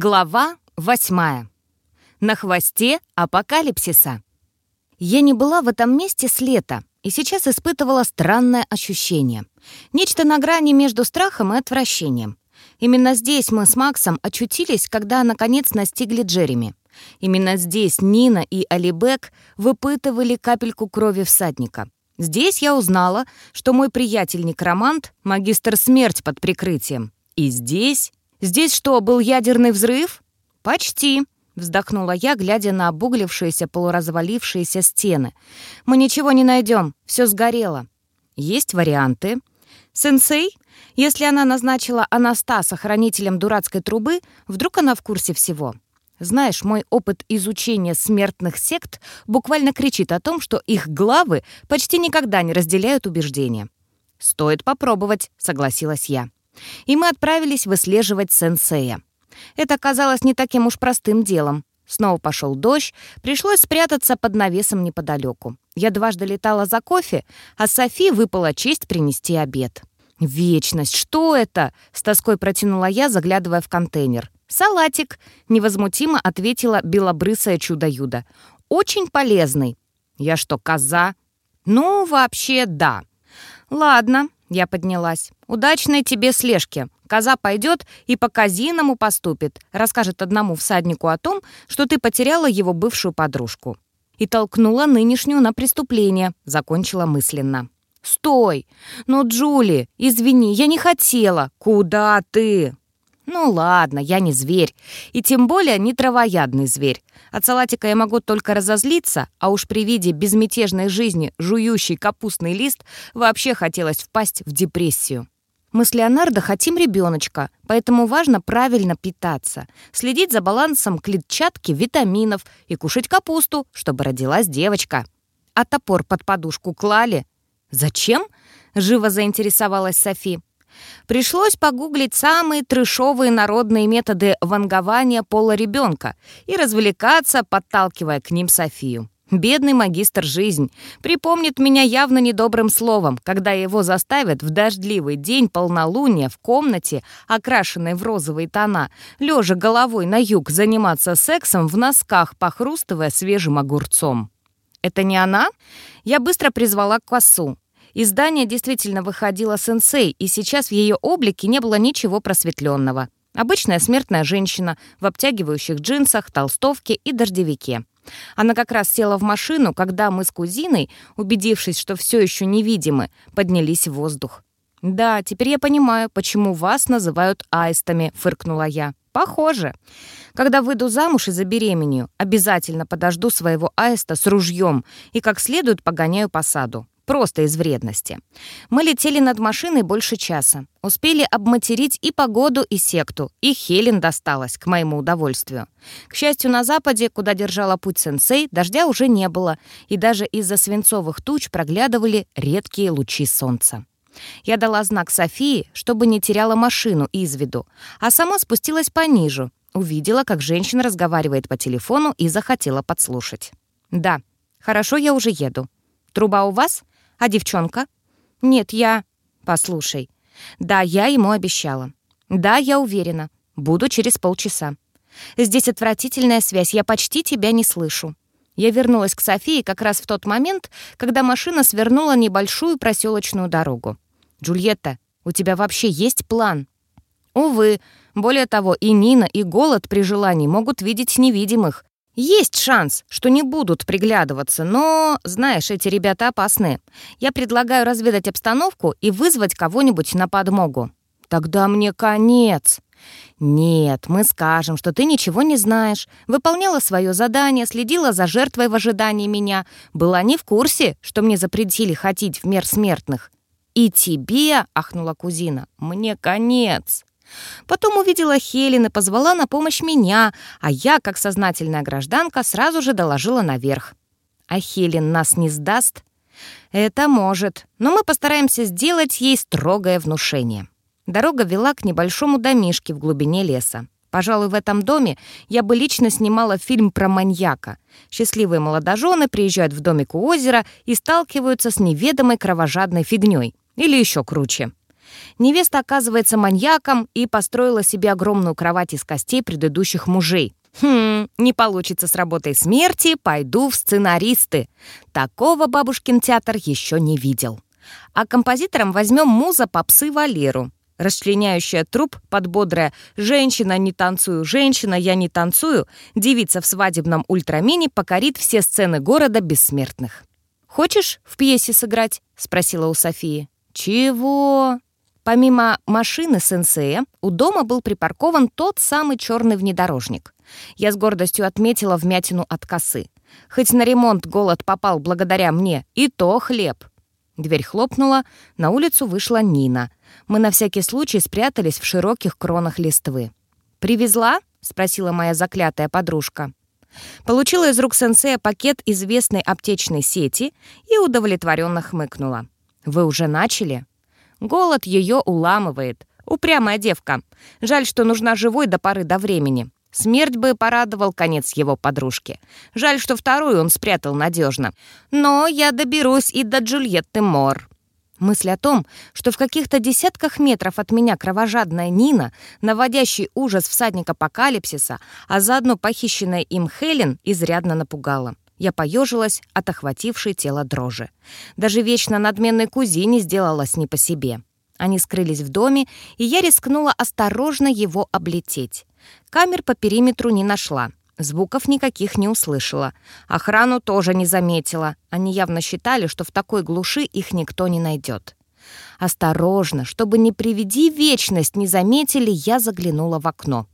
Глава восьмая. На хвосте апокалипсиса. Я не была в этом месте с лета и сейчас испытывала странное ощущение. Нечто на грани между страхом и отвращением. Именно здесь мы с Максом очутились, когда, наконец, настигли Джереми. Именно здесь Нина и Алибек выпытывали капельку крови всадника. Здесь я узнала, что мой приятель-некромант — магистр смерть под прикрытием. И здесь «Здесь что, был ядерный взрыв?» «Почти», — вздохнула я, глядя на обуглившиеся полуразвалившиеся стены. «Мы ничего не найдем, все сгорело». «Есть варианты». «Сенсей?» Если она назначила Анастаса хранителем дурацкой трубы, вдруг она в курсе всего. Знаешь, мой опыт изучения смертных сект буквально кричит о том, что их главы почти никогда не разделяют убеждения. «Стоит попробовать», — согласилась я и мы отправились выслеживать сенсея. Это оказалось не таким уж простым делом. Снова пошел дождь, пришлось спрятаться под навесом неподалеку. Я дважды летала за кофе, а Софи выпала честь принести обед. «Вечность, что это?» — с тоской протянула я, заглядывая в контейнер. «Салатик», — невозмутимо ответила белобрысое чудо-юдо. «Очень полезный». «Я что, коза?» «Ну, вообще, да». «Ладно», я поднялась. «Удачной тебе слежки. Коза пойдет и по казиному поступит. Расскажет одному всаднику о том, что ты потеряла его бывшую подружку». И толкнула нынешнюю на преступление. Закончила мысленно. «Стой! Ну, Джули, извини, я не хотела. Куда ты?» Ну ладно, я не зверь. И тем более не травоядный зверь. От салатика я могу только разозлиться, а уж при виде безмятежной жизни, жующий капустный лист, вообще хотелось впасть в депрессию. Мы с Леонардо хотим ребеночка, поэтому важно правильно питаться, следить за балансом клетчатки, витаминов и кушать капусту, чтобы родилась девочка. А топор под подушку клали? Зачем? Живо заинтересовалась Софи. Пришлось погуглить самые трешовые народные методы вангования пола ребенка и развлекаться, подталкивая к ним Софию. Бедный магистр жизнь припомнит меня явно недобрым словом, когда его заставят в дождливый день полнолуния в комнате, окрашенной в розовые тона, лежа головой на юг заниматься сексом в носках, похрустывая свежим огурцом. «Это не она?» Я быстро призвала косу. Из здания действительно выходила сенсей, и сейчас в ее облике не было ничего просветленного. Обычная смертная женщина в обтягивающих джинсах, толстовке и дождевике. Она как раз села в машину, когда мы с кузиной, убедившись, что все еще невидимы, поднялись в воздух. «Да, теперь я понимаю, почему вас называют аистами», — фыркнула я. «Похоже. Когда выйду замуж и забеременею, обязательно подожду своего аиста с ружьем и как следует погоняю по саду. Просто из вредности. Мы летели над машиной больше часа. Успели обматерить и погоду, и секту. И Хелен досталась, к моему удовольствию. К счастью, на западе, куда держала путь сенсей, дождя уже не было, и даже из-за свинцовых туч проглядывали редкие лучи солнца. Я дала знак Софии, чтобы не теряла машину из виду, а сама спустилась пониже, увидела, как женщина разговаривает по телефону и захотела подслушать. «Да, хорошо, я уже еду. Труба у вас?» А девчонка? Нет, я... Послушай. Да, я ему обещала. Да, я уверена. Буду через полчаса. Здесь отвратительная связь, я почти тебя не слышу. Я вернулась к Софии как раз в тот момент, когда машина свернула небольшую проселочную дорогу. «Джульетта, у тебя вообще есть план?» «Увы. Более того, и Нина, и Голод при желании могут видеть невидимых. Есть шанс, что не будут приглядываться, но, знаешь, эти ребята опасные. Я предлагаю разведать обстановку и вызвать кого-нибудь на подмогу. Тогда мне конец. Нет, мы скажем, что ты ничего не знаешь, выполняла свое задание, следила за жертвой в ожидании меня, была не в курсе, что мне запретили ходить в мир смертных. И тебе, ахнула кузина, мне конец. Потом увидела Хелен и позвала на помощь меня, а я, как сознательная гражданка, сразу же доложила наверх. А Хелен нас не сдаст? Это может, но мы постараемся сделать ей строгое внушение. Дорога вела к небольшому домишке в глубине леса. Пожалуй, в этом доме я бы лично снимала фильм про маньяка. Счастливые молодожены приезжают в домик у озера и сталкиваются с неведомой кровожадной фигней. Или еще круче. Невеста оказывается маньяком и построила себе огромную кровать из костей предыдущих мужей. Хм, не получится с работой смерти, пойду в сценаристы. Такого бабушкин театр еще не видел. А композитором возьмем муза попсы Валеру расчленяющая труп под бодрое «Женщина, не танцую, женщина, я не танцую», девица в свадебном ультрамине покорит все сцены города бессмертных. «Хочешь в пьесе сыграть?» — спросила у Софии. «Чего?» Помимо машины сенсея, у дома был припаркован тот самый черный внедорожник. Я с гордостью отметила вмятину от косы. Хоть на ремонт голод попал благодаря мне, и то хлеб. Дверь хлопнула, на улицу вышла Нина. Мы на всякий случай спрятались в широких кронах листвы. «Привезла?» — спросила моя заклятая подружка. Получила из рук сенсея пакет известной аптечной сети и удовлетворенно хмыкнула. «Вы уже начали?» Голод ее уламывает. Упрямая девка. Жаль, что нужна живой до поры до времени. Смерть бы порадовал конец его подружки. Жаль, что вторую он спрятал надежно. Но я доберусь и до Джульетты Мор. Мысль о том, что в каких-то десятках метров от меня кровожадная Нина, наводящий ужас всадник апокалипсиса, а заодно похищенная им Хелен, изрядно напугала. Я поежилась от охватившей тело дрожи. Даже вечно надменной кузине сделалось не по себе. Они скрылись в доме, и я рискнула осторожно его облететь. Камер по периметру не нашла. Звуков никаких не услышала. Охрану тоже не заметила. Они явно считали, что в такой глуши их никто не найдет. Осторожно, чтобы не приведи вечность не заметили, я заглянула в окно.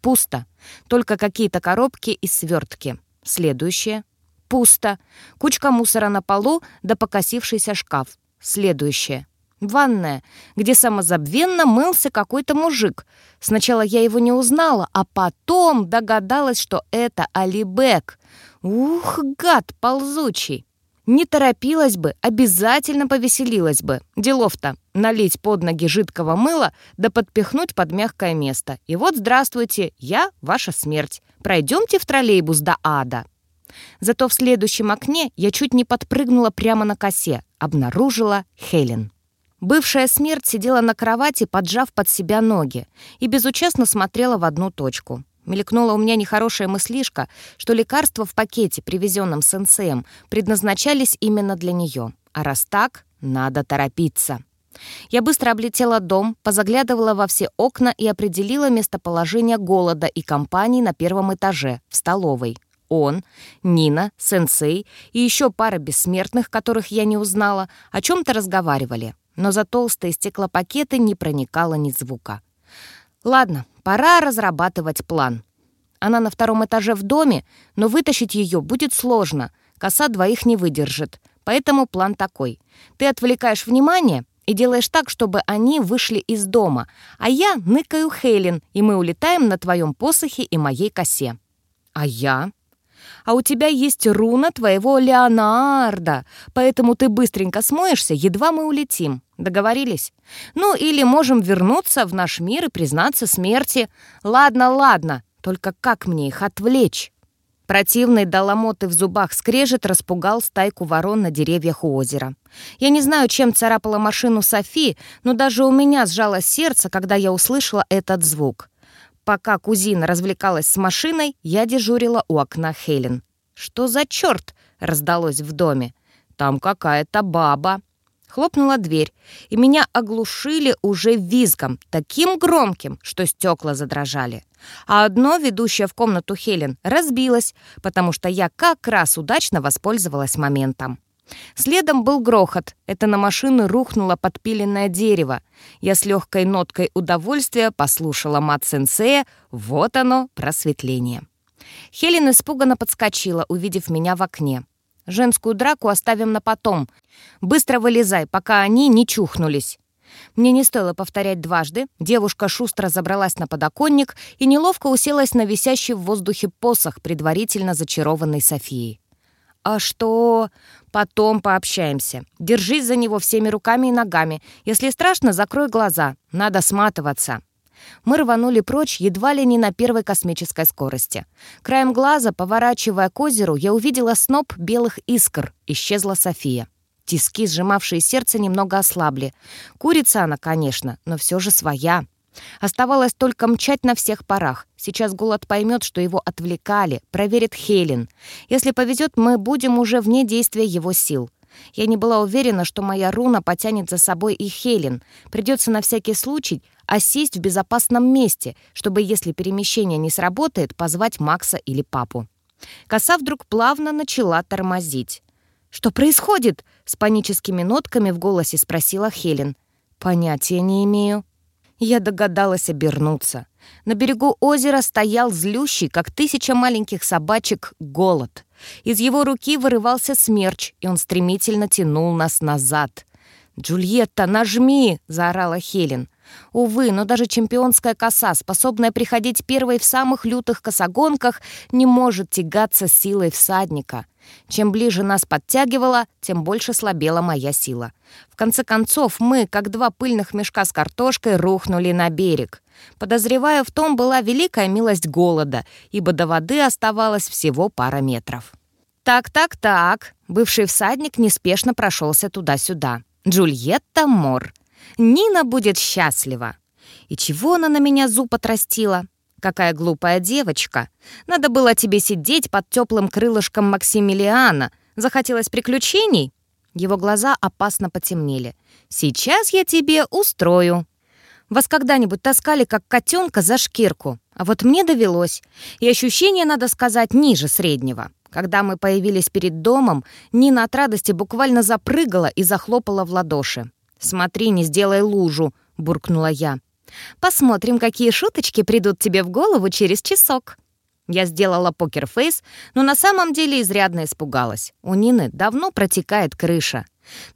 Пусто. Только какие-то коробки и свертки. Следующее. Пусто. Кучка мусора на полу да покосившийся шкаф. Следующее. Ванная, где самозабвенно мылся какой-то мужик. Сначала я его не узнала, а потом догадалась, что это Алибек. Ух, гад ползучий! Не торопилась бы, обязательно повеселилась бы. Делов-то налить под ноги жидкого мыла да подпихнуть под мягкое место. И вот, здравствуйте, я ваша смерть. Пройдемте в троллейбус до ада. Зато в следующем окне я чуть не подпрыгнула прямо на косе. Обнаружила Хелен. Бывшая смерть сидела на кровати, поджав под себя ноги, и безучастно смотрела в одну точку. Мелькнула у меня нехорошая мыслишка, что лекарства в пакете, привезенном сенсеем, предназначались именно для нее. А раз так, надо торопиться. Я быстро облетела дом, позаглядывала во все окна и определила местоположение голода и компании на первом этаже, в столовой. Он, Нина, сенсей и еще пара бессмертных, которых я не узнала, о чем-то разговаривали но за толстые стеклопакеты не проникало ни звука. Ладно, пора разрабатывать план. Она на втором этаже в доме, но вытащить ее будет сложно. Коса двоих не выдержит. Поэтому план такой. Ты отвлекаешь внимание и делаешь так, чтобы они вышли из дома, а я ныкаю Хелен, и мы улетаем на твоем посохе и моей косе. А я? А у тебя есть руна твоего Леонарда, поэтому ты быстренько смоешься, едва мы улетим. Договорились? Ну, или можем вернуться в наш мир и признаться смерти. Ладно, ладно, только как мне их отвлечь?» Противный доломоты в зубах скрежет распугал стайку ворон на деревьях у озера. Я не знаю, чем царапала машину Софи, но даже у меня сжалось сердце, когда я услышала этот звук. Пока кузина развлекалась с машиной, я дежурила у окна Хелен. «Что за черт?» — раздалось в доме. «Там какая-то баба». Хлопнула дверь, и меня оглушили уже визгом, таким громким, что стекла задрожали. А одно, ведущее в комнату Хелен, разбилось, потому что я как раз удачно воспользовалась моментом. Следом был грохот. Это на машину рухнуло подпиленное дерево. Я с легкой ноткой удовольствия послушала мат-сенсея. Вот оно, просветление. Хелен испуганно подскочила, увидев меня в окне. «Женскую драку оставим на потом. Быстро вылезай, пока они не чухнулись». Мне не стоило повторять дважды. Девушка шустро забралась на подоконник и неловко уселась на висящий в воздухе посох, предварительно зачарованный Софией. «А что...» «Потом пообщаемся. Держись за него всеми руками и ногами. Если страшно, закрой глаза. Надо сматываться». Мы рванули прочь едва ли не на первой космической скорости. Краем глаза, поворачивая к озеру, я увидела сноп белых искр. Исчезла София. Тиски, сжимавшие сердце, немного ослабли. Курица она, конечно, но все же своя. Оставалось только мчать на всех парах. Сейчас голод поймет, что его отвлекали, проверит Хелен. Если повезет, мы будем уже вне действия его сил. Я не была уверена, что моя руна потянет за собой и Хелен. Придется на всякий случай осесть в безопасном месте, чтобы, если перемещение не сработает, позвать Макса или папу. Коса вдруг плавно начала тормозить. «Что происходит?» — с паническими нотками в голосе спросила Хелен. «Понятия не имею». Я догадалась обернуться. На берегу озера стоял злющий, как тысяча маленьких собачек, голод. Из его руки вырывался смерч, и он стремительно тянул нас назад. «Джульетта, нажми!» — заорала Хелен. Увы, но даже чемпионская коса, способная приходить первой в самых лютых косогонках, не может тягаться силой всадника. Чем ближе нас подтягивала, тем больше слабела моя сила. В конце концов, мы, как два пыльных мешка с картошкой, рухнули на берег. Подозреваю, в том была великая милость голода, ибо до воды оставалось всего пара метров. «Так-так-так», — бывший всадник неспешно прошелся туда-сюда. «Джульетта Мор. Нина будет счастлива». И чего она на меня зуб отрастила? Какая глупая девочка. Надо было тебе сидеть под теплым крылышком Максимилиана. Захотелось приключений? Его глаза опасно потемнели. «Сейчас я тебе устрою». Вас когда-нибудь таскали как котенка за шкирку? А вот мне довелось. И ощущение, надо сказать, ниже среднего. Когда мы появились перед домом, Нина от радости буквально запрыгала и захлопала в ладоши. «Смотри, не сделай лужу», — буркнула я. Посмотрим, какие шуточки придут тебе в голову через часок». Я сделала покерфейс, но на самом деле изрядно испугалась. У Нины давно протекает крыша.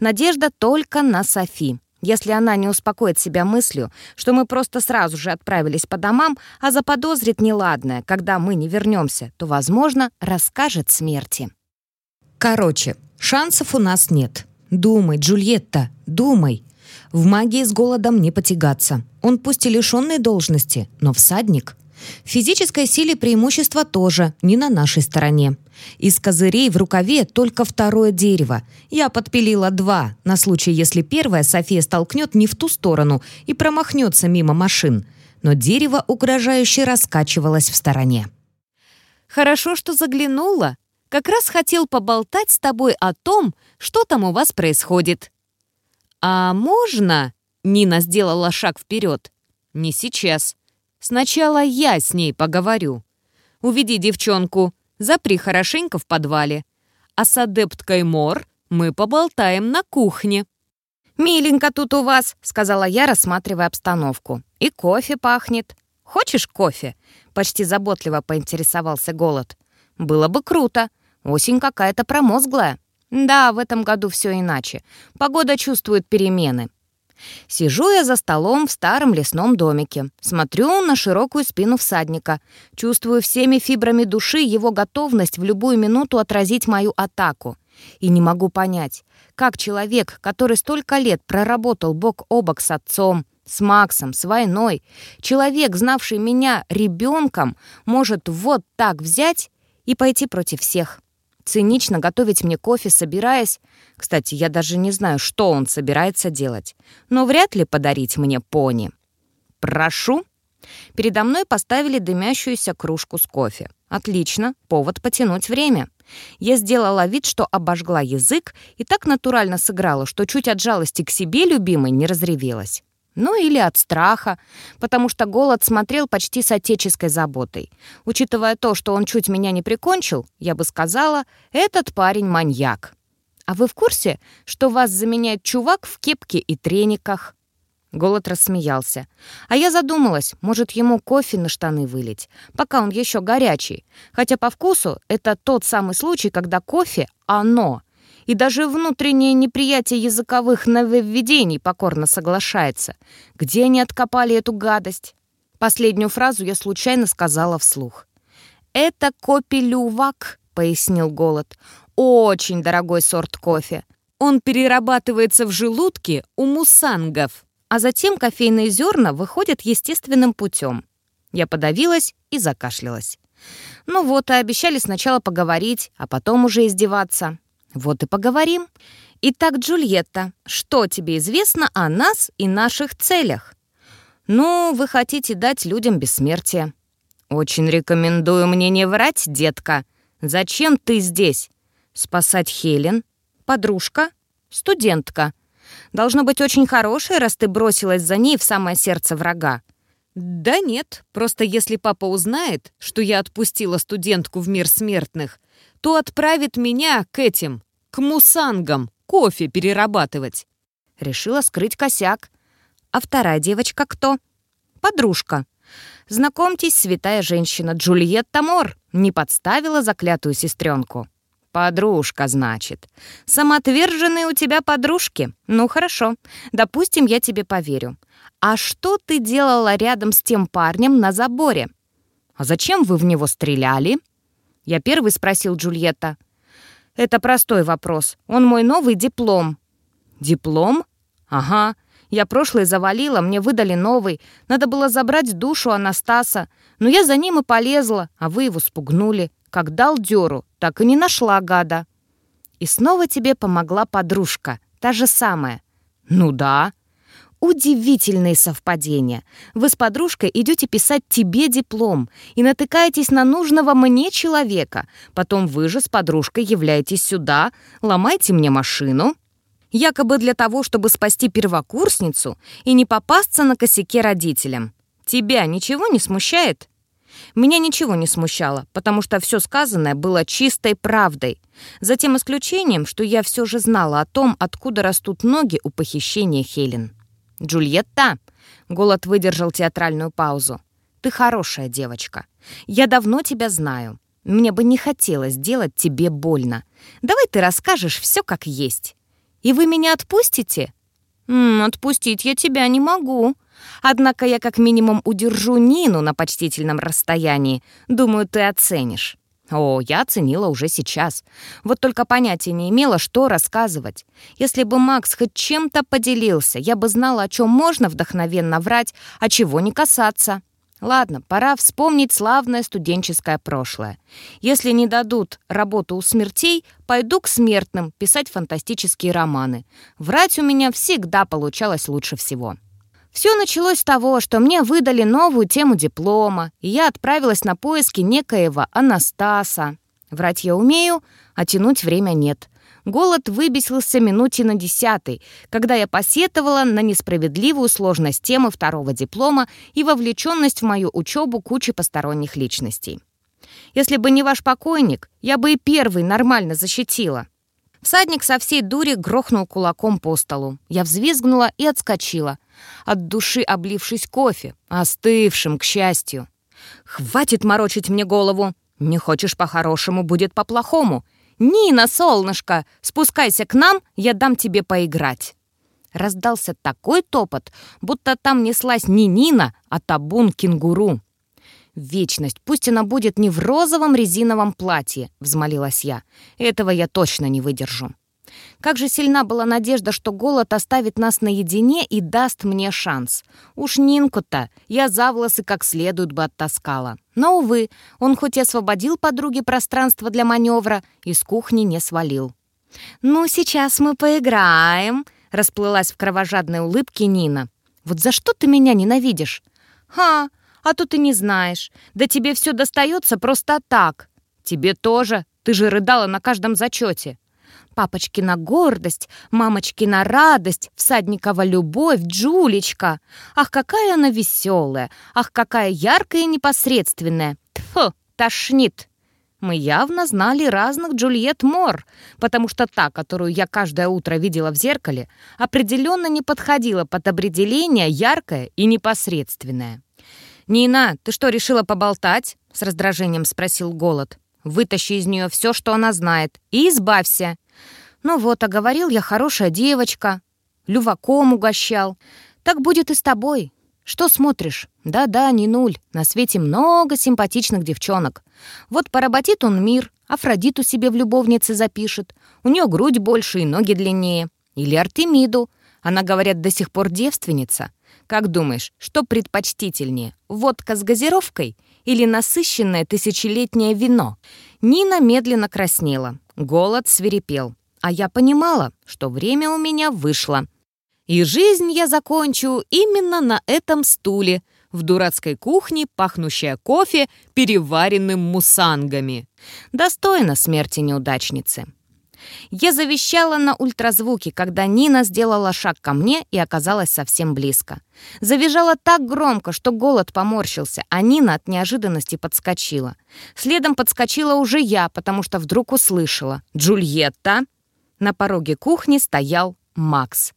Надежда только на Софи. Если она не успокоит себя мыслью, что мы просто сразу же отправились по домам, а заподозрит неладное, когда мы не вернемся, то, возможно, расскажет смерти. Короче, шансов у нас нет. Думай, Джульетта, думай. В магии с голодом не потягаться. Он пусть и лишенный должности, но всадник. В физической силе преимущество тоже не на нашей стороне. Из козырей в рукаве только второе дерево. Я подпилила два, на случай, если первое София столкнет не в ту сторону и промахнется мимо машин. Но дерево угрожающе раскачивалось в стороне. «Хорошо, что заглянула. Как раз хотел поболтать с тобой о том, что там у вас происходит», «А можно?» — Нина сделала шаг вперед. «Не сейчас. Сначала я с ней поговорю. Уведи девчонку, запри хорошенько в подвале. А с адепткой Мор мы поболтаем на кухне». «Миленько тут у вас», — сказала я, рассматривая обстановку. «И кофе пахнет. Хочешь кофе?» — почти заботливо поинтересовался Голод. «Было бы круто. Осень какая-то промозглая». Да, в этом году все иначе. Погода чувствует перемены. Сижу я за столом в старом лесном домике. Смотрю на широкую спину всадника. Чувствую всеми фибрами души его готовность в любую минуту отразить мою атаку. И не могу понять, как человек, который столько лет проработал бок о бок с отцом, с Максом, с войной, человек, знавший меня ребенком, может вот так взять и пойти против всех цинично готовить мне кофе, собираясь... Кстати, я даже не знаю, что он собирается делать, но вряд ли подарить мне пони. «Прошу». Передо мной поставили дымящуюся кружку с кофе. Отлично, повод потянуть время. Я сделала вид, что обожгла язык и так натурально сыграла, что чуть от жалости к себе любимой не разревелась. Ну или от страха, потому что голод смотрел почти с отеческой заботой. Учитывая то, что он чуть меня не прикончил, я бы сказала, этот парень маньяк. А вы в курсе, что вас заменяет чувак в кепке и трениках? Голод рассмеялся. А я задумалась, может, ему кофе на штаны вылить, пока он еще горячий. Хотя по вкусу это тот самый случай, когда кофе — оно — и даже внутреннее неприятие языковых нововведений покорно соглашается. Где они откопали эту гадость? Последнюю фразу я случайно сказала вслух. «Это копи-лювак», — пояснил Голод. «Очень дорогой сорт кофе. Он перерабатывается в желудке у мусангов, а затем кофейные зерна выходят естественным путем». Я подавилась и закашлялась. Ну вот, и обещали сначала поговорить, а потом уже издеваться. Вот и поговорим. Итак, Джульетта, что тебе известно о нас и наших целях? Ну, вы хотите дать людям бессмертие. Очень рекомендую мне не врать, детка. Зачем ты здесь? Спасать Хелен? Подружка? Студентка? Должно быть очень хорошей, раз ты бросилась за ней в самое сердце врага. «Да нет, просто если папа узнает, что я отпустила студентку в мир смертных, то отправит меня к этим, к мусангам, кофе перерабатывать». Решила скрыть косяк. А вторая девочка кто? Подружка. Знакомьтесь, святая женщина Джульетта Мор не подставила заклятую сестренку. «Подружка, значит. Самоотверженные у тебя подружки? Ну, хорошо. Допустим, я тебе поверю. А что ты делала рядом с тем парнем на заборе? А зачем вы в него стреляли?» Я первый спросил Джульетта. «Это простой вопрос. Он мой новый диплом». «Диплом? Ага. Я прошлый завалила, мне выдали новый. Надо было забрать душу Анастаса. Но я за ним и полезла, а вы его спугнули. Как дал дёру, так и не нашла гада. И снова тебе помогла подружка, та же самая. Ну да. Удивительные совпадения. Вы с подружкой идете писать тебе диплом и натыкаетесь на нужного мне человека. Потом вы же с подружкой являетесь сюда, ломаете мне машину. Якобы для того, чтобы спасти первокурсницу и не попасться на косяке родителям. Тебя ничего не смущает? Меня ничего не смущало, потому что все сказанное было чистой правдой. За тем исключением, что я все же знала о том, откуда растут ноги у похищения Хелен. «Джульетта!» — Голод выдержал театральную паузу. «Ты хорошая девочка. Я давно тебя знаю. Мне бы не хотелось делать тебе больно. Давай ты расскажешь все как есть. И вы меня отпустите?» «М -м, «Отпустить я тебя не могу», Однако я как минимум удержу Нину на почтительном расстоянии. Думаю, ты оценишь». О, я оценила уже сейчас. Вот только понятия не имела, что рассказывать. Если бы Макс хоть чем-то поделился, я бы знала, о чем можно вдохновенно врать, а чего не касаться. Ладно, пора вспомнить славное студенческое прошлое. Если не дадут работу у смертей, пойду к смертным писать фантастические романы. Врать у меня всегда получалось лучше всего. Все началось с того, что мне выдали новую тему диплома, и я отправилась на поиски некоего Анастаса. Врать я умею, а тянуть время нет. Голод выбесился минуте на десятый, когда я посетовала на несправедливую сложность темы второго диплома и вовлеченность в мою учебу кучи посторонних личностей. Если бы не ваш покойник, я бы и первый нормально защитила. Всадник со всей дури грохнул кулаком по столу. Я взвизгнула и отскочила, от души облившись кофе, остывшим, к счастью. «Хватит морочить мне голову! Не хочешь по-хорошему, будет по-плохому! Нина, солнышко, спускайся к нам, я дам тебе поиграть!» Раздался такой топот, будто там неслась не Нина, а табун кенгуру. «Вечность, пусть она будет не в розовом резиновом платье», — взмолилась я. «Этого я точно не выдержу». Как же сильна была надежда, что голод оставит нас наедине и даст мне шанс. Уж Нинку-то я за волосы как следует бы оттаскала. Но, увы, он хоть и освободил подруге пространство для маневра, из кухни не свалил. «Ну, сейчас мы поиграем», — расплылась в кровожадной улыбке Нина. «Вот за что ты меня ненавидишь?» «Ха, а то ты не знаешь. Да тебе все достается просто так. Тебе тоже. Ты же рыдала на каждом зачете. Папочкина гордость, мамочкина радость, всадникова любовь, Джулечка. Ах, какая она веселая, ах, какая яркая и непосредственная. Тьфу, тошнит. Мы явно знали разных Джульет Мор, потому что та, которую я каждое утро видела в зеркале, определенно не подходила под определение яркая и непосредственная. «Нина, ты что, решила поболтать?» — с раздражением спросил Голод. «Вытащи из нее все, что она знает, и избавься». «Ну вот, а говорил я хорошая девочка. Люваком угощал. Так будет и с тобой. Что смотришь? Да-да, не нуль. На свете много симпатичных девчонок. Вот поработит он мир, Афродиту себе в любовнице запишет. У нее грудь больше и ноги длиннее. Или Артемиду. Она, говорят, до сих пор девственница. Как думаешь, что предпочтительнее, водка с газировкой или насыщенное тысячелетнее вино? Нина медленно краснела. Голод свирепел. А я понимала, что время у меня вышло. И жизнь я закончу именно на этом стуле, в дурацкой кухне, пахнущая кофе, переваренным мусангами. Достойно смерти неудачницы. Я завещала на ультразвуке, когда Нина сделала шаг ко мне и оказалась совсем близко. Завизжала так громко, что голод поморщился, а Нина от неожиданности подскочила. Следом подскочила уже я, потому что вдруг услышала. «Джульетта!» На пороге кухни стоял Макс.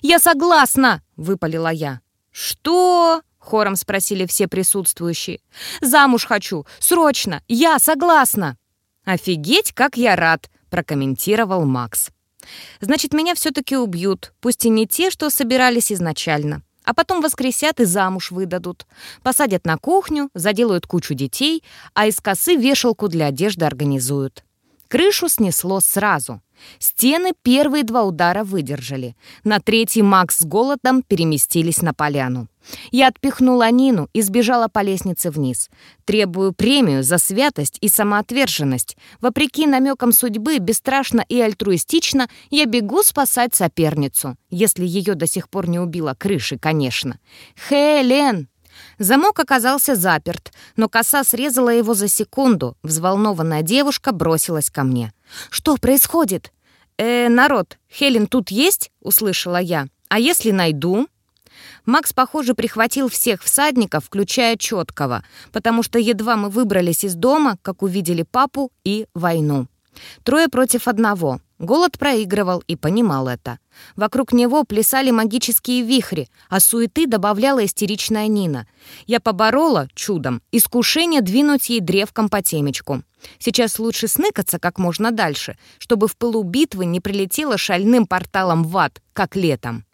«Я согласна!» — выпалила я. «Что?» — хором спросили все присутствующие. «Замуж хочу! Срочно! Я согласна!» «Офигеть, как я рад!» прокомментировал Макс. «Значит, меня все-таки убьют, пусть и не те, что собирались изначально. А потом воскресят и замуж выдадут. Посадят на кухню, заделают кучу детей, а из косы вешалку для одежды организуют. Крышу снесло сразу. Стены первые два удара выдержали. На третий Макс с голодом переместились на поляну. Я отпихнула Нину и сбежала по лестнице вниз. Требую премию за святость и самоотверженность. Вопреки намекам судьбы, бесстрашно и альтруистично, я бегу спасать соперницу. Если ее до сих пор не убила крыши, конечно. «Хелен!» Замок оказался заперт, но коса срезала его за секунду. Взволнованная девушка бросилась ко мне. «Что происходит?» «Э, народ, Хелен тут есть?» — услышала я. «А если найду?» Макс, похоже, прихватил всех всадников, включая Четкого, потому что едва мы выбрались из дома, как увидели папу и войну. Трое против одного. Голод проигрывал и понимал это. Вокруг него плясали магические вихри, а суеты добавляла истеричная Нина. Я поборола, чудом, искушение двинуть ей древком по темечку. Сейчас лучше сныкаться как можно дальше, чтобы в пылу битвы не прилетело шальным порталом в ад, как летом.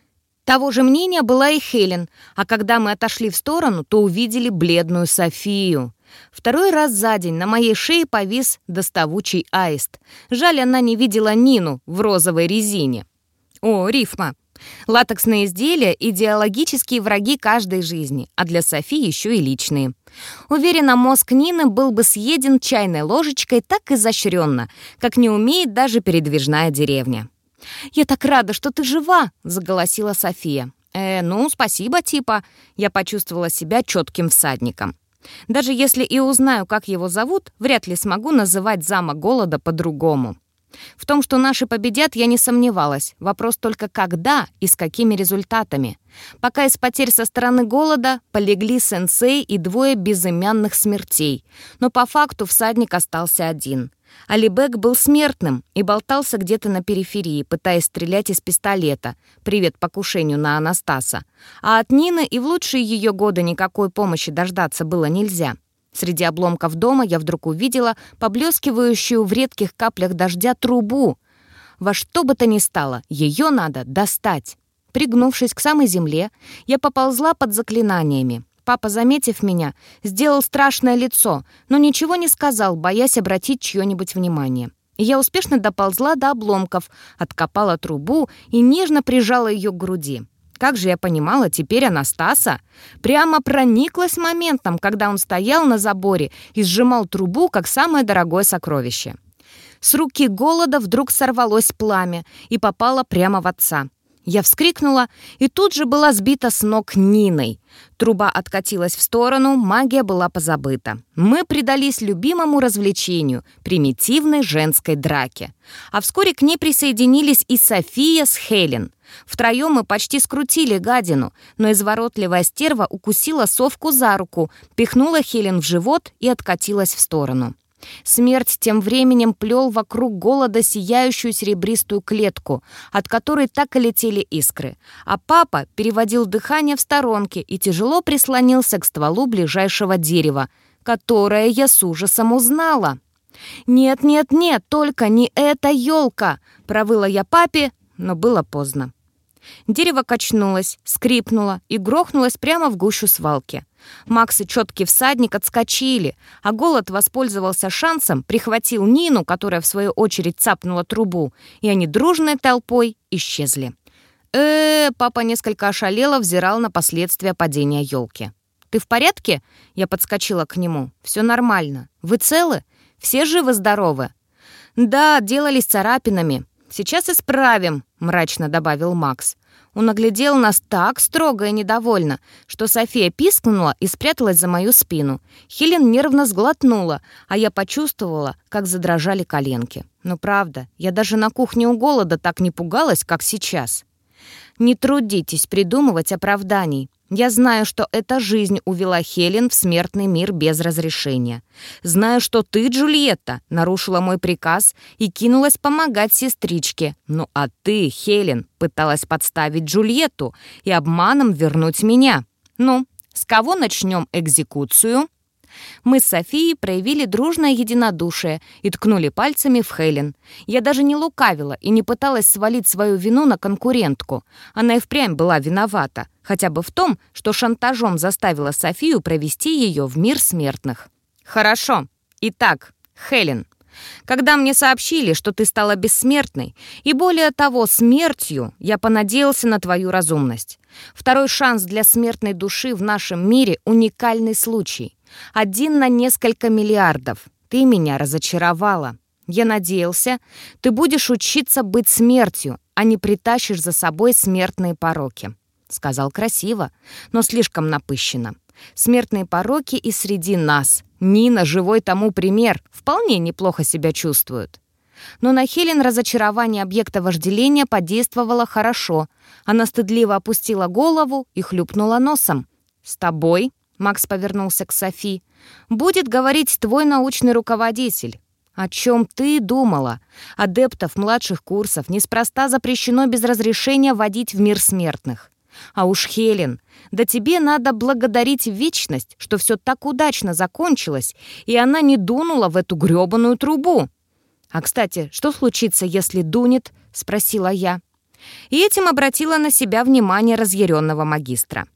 Того же мнения была и Хелен, а когда мы отошли в сторону, то увидели бледную Софию. Второй раз за день на моей шее повис доставучий аист. Жаль, она не видела Нину в розовой резине. О, рифма. Латексные изделия — идеологические враги каждой жизни, а для Софи еще и личные. Уверена, мозг Нины был бы съеден чайной ложечкой так изощренно, как не умеет даже передвижная деревня. «Я так рада, что ты жива!» — заголосила София. «Э, ну, спасибо, типа». Я почувствовала себя четким всадником. Даже если и узнаю, как его зовут, вряд ли смогу называть зама голода по-другому. В том, что наши победят, я не сомневалась. Вопрос только когда и с какими результатами. Пока из потерь со стороны голода полегли сенсей и двое безымянных смертей. Но по факту всадник остался один. Алибек был смертным и болтался где-то на периферии, пытаясь стрелять из пистолета. Привет покушению на Анастаса. А от Нины и в лучшие ее годы никакой помощи дождаться было нельзя. Среди обломков дома я вдруг увидела поблескивающую в редких каплях дождя трубу. Во что бы то ни стало, ее надо достать. Пригнувшись к самой земле, я поползла под заклинаниями. Папа, заметив меня, сделал страшное лицо, но ничего не сказал, боясь обратить чье-нибудь внимание. я успешно доползла до обломков, откопала трубу и нежно прижала ее к груди. Как же я понимала теперь Анастаса? Прямо прониклась моментом, когда он стоял на заборе и сжимал трубу, как самое дорогое сокровище. С руки голода вдруг сорвалось пламя и попало прямо в отца. Я вскрикнула и тут же была сбита с ног Ниной. Труба откатилась в сторону, магия была позабыта. Мы предались любимому развлечению — примитивной женской драке. А вскоре к ней присоединились и София с Хелен. Втроем мы почти скрутили гадину, но изворотливая стерва укусила совку за руку, пихнула Хелен в живот и откатилась в сторону. Смерть тем временем плел вокруг голода сияющую серебристую клетку, от которой так и летели искры. А папа переводил дыхание в сторонке и тяжело прислонился к стволу ближайшего дерева, которое я с ужасом узнала. «Нет, нет, нет, только не эта елка!» — провыла я папе, но было поздно. Дерево качнулось, скрипнуло и грохнулось прямо в гущу свалки. Макс и четкий всадник отскочили, а голод воспользовался шансом, прихватил Нину, которая в свою очередь цапнула трубу, и они дружной толпой исчезли. э, -э папа несколько ошалело взирал на последствия падения елки. «Ты в порядке?» Я подскочила к нему. «Все нормально. Вы целы? Все живы-здоровы?» «Да, делались царапинами. Сейчас исправим», — мрачно добавил Макс. Он оглядел нас так строго и недовольно, что София пискнула и спряталась за мою спину. Хелен нервно сглотнула, а я почувствовала, как задрожали коленки. Ну правда, я даже на кухне у голода так не пугалась, как сейчас. Не трудитесь придумывать оправданий. Я знаю, что эта жизнь увела Хелен в смертный мир без разрешения. Знаю, что ты, Джульетта, нарушила мой приказ и кинулась помогать сестричке. Ну а ты, Хелен, пыталась подставить Джульетту и обманом вернуть меня. Ну, с кого начнем экзекуцию?» Мы с Софией проявили дружное единодушие и ткнули пальцами в Хелен. Я даже не лукавила и не пыталась свалить свою вину на конкурентку. Она и впрямь была виновата, хотя бы в том, что шантажом заставила Софию провести ее в мир смертных. «Хорошо. Итак, Хелен, когда мне сообщили, что ты стала бессмертной, и более того, смертью, я понадеялся на твою разумность. Второй шанс для смертной души в нашем мире — уникальный случай. Один на несколько миллиардов. Ты меня разочаровала. Я надеялся, ты будешь учиться быть смертью, а не притащишь за собой смертные пороки. Сказал красиво, но слишком напыщенно. Смертные пороки и среди нас. Нина — живой тому пример. Вполне неплохо себя чувствует. Но на Хелен разочарование объекта вожделения подействовало хорошо. Она стыдливо опустила голову и хлюпнула носом. «С тобой Макс повернулся к Софи. «Будет говорить твой научный руководитель. О чем ты думала? Адептов младших курсов неспроста запрещено без разрешения водить в мир смертных. А уж Хелен, да тебе надо благодарить вечность, что все так удачно закончилось, и она не дунула в эту грёбаную трубу. А, кстати, что случится, если дунет?» — спросила я. И этим обратила на себя внимание разъяренного магистра.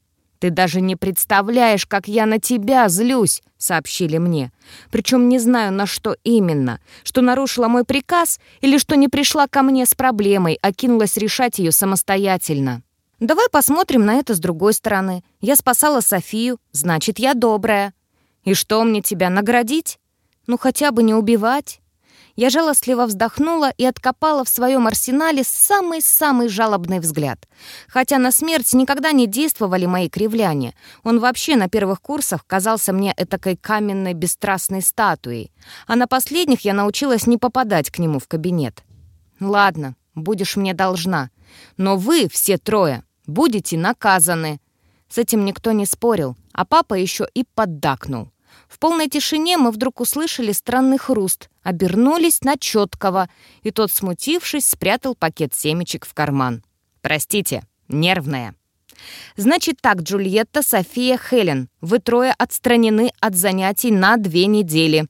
«Ты даже не представляешь, как я на тебя злюсь», — сообщили мне. Причем не знаю, на что именно. Что нарушила мой приказ или что не пришла ко мне с проблемой, а кинулась решать ее самостоятельно. Давай посмотрим на это с другой стороны. Я спасала Софию, значит, я добрая. И что мне тебя наградить? Ну, хотя бы не убивать. Я жалостливо вздохнула и откопала в своем арсенале самый-самый жалобный взгляд. Хотя на смерть никогда не действовали мои кривляния. Он вообще на первых курсах казался мне этакой каменной бесстрастной статуей. А на последних я научилась не попадать к нему в кабинет. «Ладно, будешь мне должна. Но вы, все трое, будете наказаны». С этим никто не спорил, а папа еще и поддакнул. В полной тишине мы вдруг услышали странный хруст, обернулись на четкого, и тот, смутившись, спрятал пакет семечек в карман. «Простите, нервная». «Значит так, Джульетта, София, Хелен, вы трое отстранены от занятий на две недели».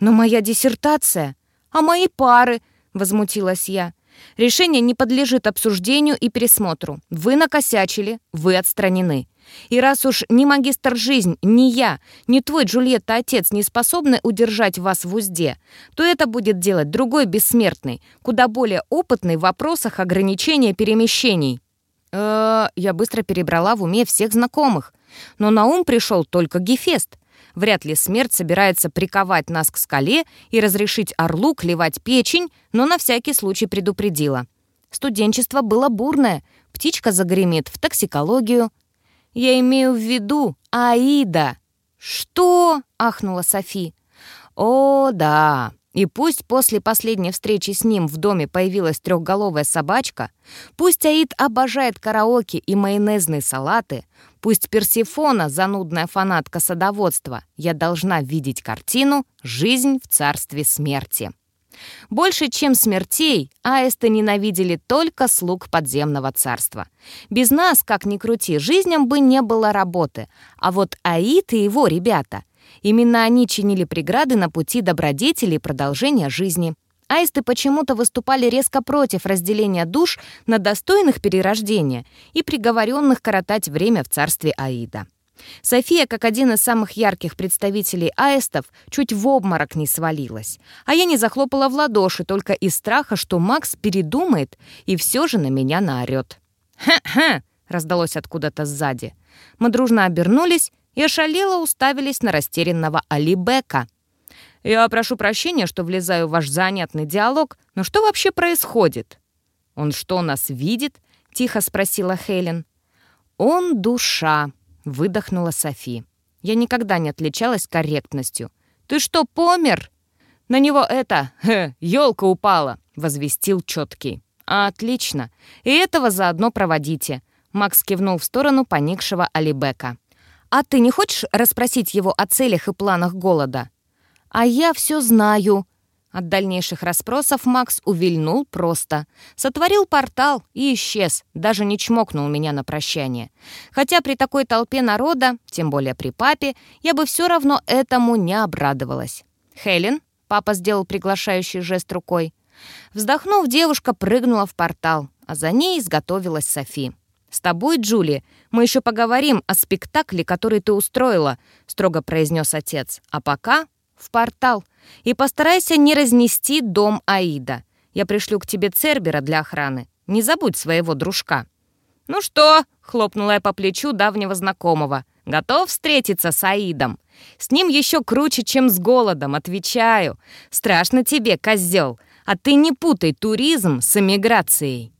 «Но моя диссертация? А мои пары?» — возмутилась я. «Решение не подлежит обсуждению и пересмотру. Вы накосячили, вы отстранены. И раз уж ни магистр жизнь, ни я, ни твой Джульетта отец не способны удержать вас в узде, то это будет делать другой бессмертный, куда более опытный в вопросах ограничения перемещений. Э -э, я быстро перебрала в уме всех знакомых, но на ум пришел только Гефест. Вряд ли смерть собирается приковать нас к скале и разрешить орлу клевать печень, но на всякий случай предупредила. Студенчество было бурное, птичка загремит в токсикологию, я имею в виду Аида». «Что?» — ахнула Софи. «О, да. И пусть после последней встречи с ним в доме появилась трехголовая собачка, пусть Аид обожает караоке и майонезные салаты, пусть Персифона, занудная фанатка садоводства, я должна видеть картину «Жизнь в царстве смерти». Больше, чем смертей, аисты ненавидели только слуг подземного царства. Без нас, как ни крути, жизням бы не было работы. А вот Аид и его ребята, именно они чинили преграды на пути добродетели и продолжения жизни. Аисты почему-то выступали резко против разделения душ на достойных перерождения и приговоренных коротать время в царстве Аида. София, как один из самых ярких представителей аистов, чуть в обморок не свалилась. А я не захлопала в ладоши только из страха, что Макс передумает и все же на меня наорет. «Ха-ха!» — раздалось откуда-то сзади. Мы дружно обернулись и ошалело уставились на растерянного Алибека. «Я прошу прощения, что влезаю в ваш занятный диалог, но что вообще происходит?» «Он что, нас видит?» — тихо спросила Хелен. «Он душа», — выдохнула Софи. Я никогда не отличалась корректностью. «Ты что, помер?» «На него это, елка упала», — возвестил четкий. «Отлично. И этого заодно проводите». Макс кивнул в сторону поникшего Алибека. «А ты не хочешь расспросить его о целях и планах голода?» «А я все знаю». От дальнейших расспросов Макс увильнул просто. Сотворил портал и исчез, даже не чмокнул меня на прощание. Хотя при такой толпе народа, тем более при папе, я бы все равно этому не обрадовалась. «Хелен?» — папа сделал приглашающий жест рукой. Вздохнув, девушка прыгнула в портал, а за ней изготовилась Софи. «С тобой, Джули, мы еще поговорим о спектакле, который ты устроила», — строго произнес отец. «А пока в портал. И постарайся не разнести дом Аида. Я пришлю к тебе Цербера для охраны. Не забудь своего дружка». «Ну что?» — хлопнула я по плечу давнего знакомого. «Готов встретиться с Аидом? С ним еще круче, чем с голодом, отвечаю. Страшно тебе, козел. А ты не путай туризм с эмиграцией».